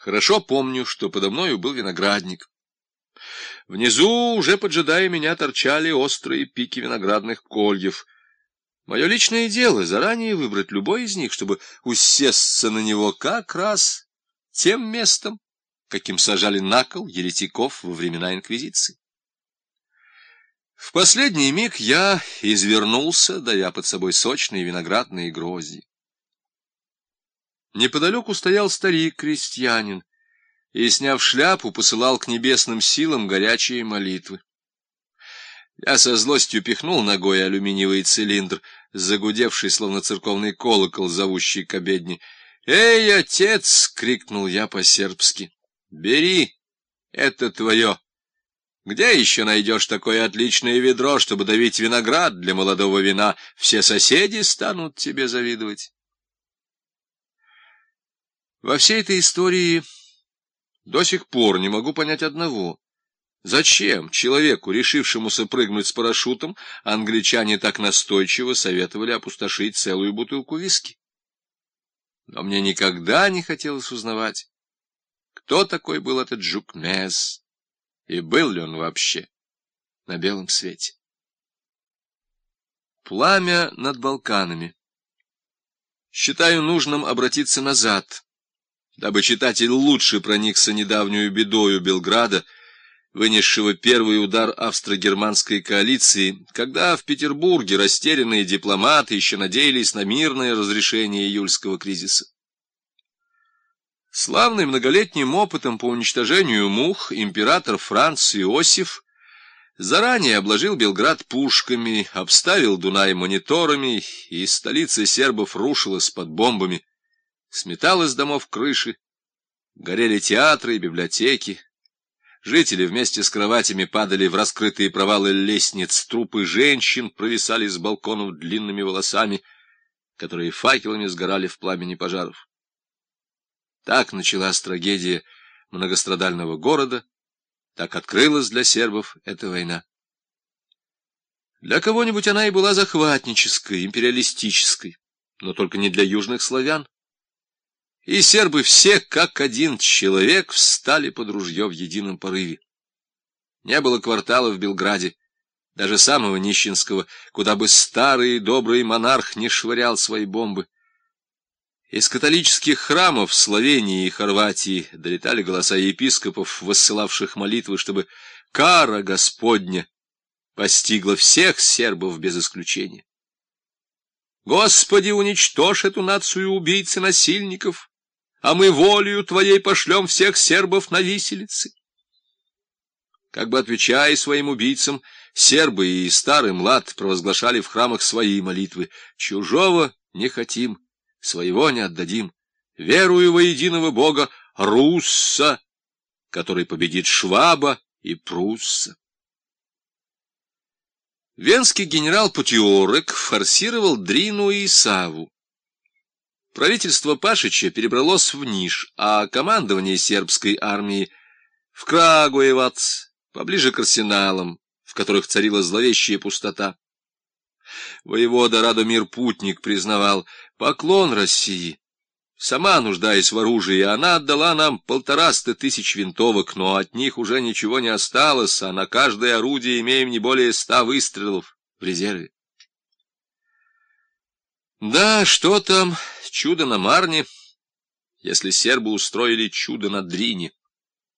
Хорошо помню, что подо мною был виноградник. Внизу, уже поджидая меня, торчали острые пики виноградных кольев. Мое личное дело — заранее выбрать любой из них, чтобы усесться на него как раз тем местом, каким сажали на кол еретиков во времена Инквизиции. В последний миг я извернулся, давя под собой сочные виноградные грозди. Неподалеку стоял старик-крестьянин и, сняв шляпу, посылал к небесным силам горячие молитвы. Я со злостью пихнул ногой алюминиевый цилиндр, загудевший, словно церковный колокол, зовущий к обедне. «Эй, отец!» — крикнул я по-сербски. «Бери, это твое. Где еще найдешь такое отличное ведро, чтобы давить виноград для молодого вина? Все соседи станут тебе завидовать». Во всей этой истории до сих пор не могу понять одного. Зачем человеку, решившемуся прыгнуть с парашютом, англичане так настойчиво советовали опустошить целую бутылку виски? Но мне никогда не хотелось узнавать, кто такой был этот жук Мез, и был ли он вообще на белом свете. Пламя над Балканами. Считаю нужным обратиться назад дабы читатель лучше проникся недавнюю бедою Белграда, вынесшего первый удар австро-германской коалиции, когда в Петербурге растерянные дипломаты еще надеялись на мирное разрешение июльского кризиса. Славный многолетним опытом по уничтожению мух император Франц Иосиф заранее обложил Белград пушками, обставил Дунай мониторами, и столица сербов рушилась под бомбами, сметал из домов крыши, горели театры и библиотеки. Жители вместе с кроватями падали в раскрытые провалы лестниц, трупы женщин провисали с балконов длинными волосами, которые факелами сгорали в пламени пожаров. Так началась трагедия многострадального города, так открылась для сербов эта война. Для кого-нибудь она и была захватнической, империалистической, но только не для южных славян и сербы все, как один человек, встали под ружье в едином порыве. Не было квартала в Белграде, даже самого нищенского, куда бы старый добрый монарх не швырял свои бомбы. Из католических храмов Словении и Хорватии долетали голоса епископов, высылавших молитвы, чтобы кара Господня постигла всех сербов без исключения. Господи, уничтожь эту нацию убийц и насильников! А мы волею твоей пошлем всех сербов на виселицы. Как бы отвечая своим убийцам, сербы и старый млад провозглашали в храмах свои молитвы. Чужого не хотим, своего не отдадим. Верую во единого Бога Русса, который победит Шваба и Прусса. Венский генерал Путиорек форсировал Дрину и Исаву. Правительство Пашича перебралось в Ниш, а командование сербской армии в Крагуевац, поближе к арсеналам, в которых царила зловещая пустота. Воевода Радомир Путник признавал поклон России. Сама, нуждаясь в оружии, она отдала нам полтораста тысяч винтовок, но от них уже ничего не осталось, а на каждое орудие имеем не более ста выстрелов в резерве. Да, что там, чудо на Марне, если сербы устроили чудо на Дрине.